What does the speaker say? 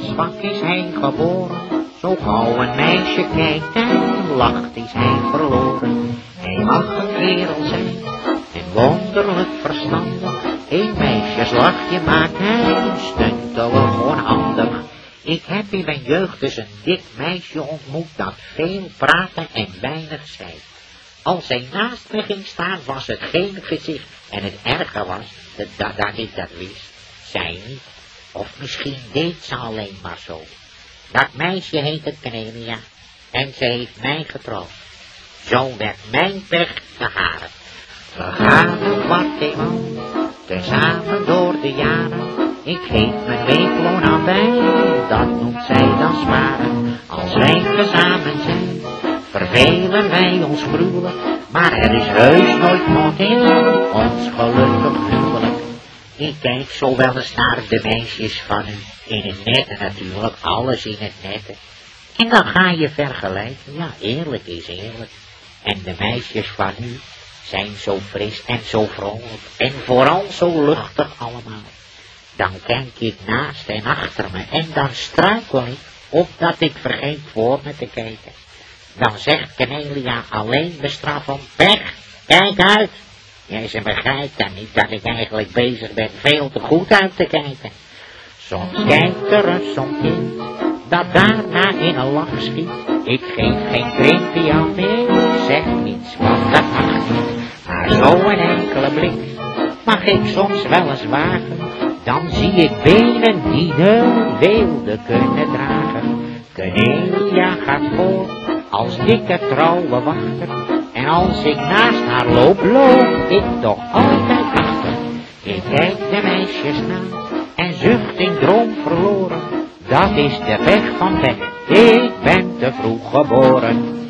zwak is hij geboren. Zo gauw een meisje kijkt en lacht is hij verloren. Hij mag een kerel zijn en wonderlijk verstandig. Een meisjeslachje maakt hij stuntelig onhandig. Ik heb in mijn jeugd dus een dik meisje ontmoet dat veel praatte en weinig zei. Als zij naast me ging staan was het geen gezicht en het erger was dat, dat ik dat wist. Zij. Of misschien deed ze alleen maar zo. Dat meisje heette Cornelia en ze heeft mij getrouwd. Zo werd mijn pech geharen. We gaan kwart eenmaal, tezamen door de jaren. Ik geef mijn weekloon aan bij, dat noemt zij dan sparen. Als wij tezamen zijn, vervelen wij ons gruwelijk. Maar er is heus nooit wat in ons gelukkig huwelijk. Ik kijk zo wel eens naar de meisjes van u, in het net natuurlijk, alles in het net. En dan ga je vergelijken, ja eerlijk is eerlijk. En de meisjes van u zijn zo fris en zo vrolijk en vooral zo luchtig allemaal. Dan kijk ik naast en achter me en dan struikel ik, opdat ik vergeet voor me te kijken. Dan zegt Cornelia alleen bestraffend, weg, kijk uit. Ja, ze begrijpt dan niet dat ik eigenlijk bezig ben veel te goed uit te kijken. Soms kijkt er een zo'n dat daarna in een lach schiet. Ik geef geen krimpje aan meer, zeg niets, want dat mag niet. Maar zo een enkele blik mag ik soms wel eens wagen. Dan zie ik benen die de weelde kunnen dragen. Cornelia gaat voor als dikke trouwe wachter. En als ik naast haar loop, loop ik toch altijd achter. Ik kijk de meisjes na en zucht in droom verloren. Dat is de weg van weg, ik ben te vroeg geboren.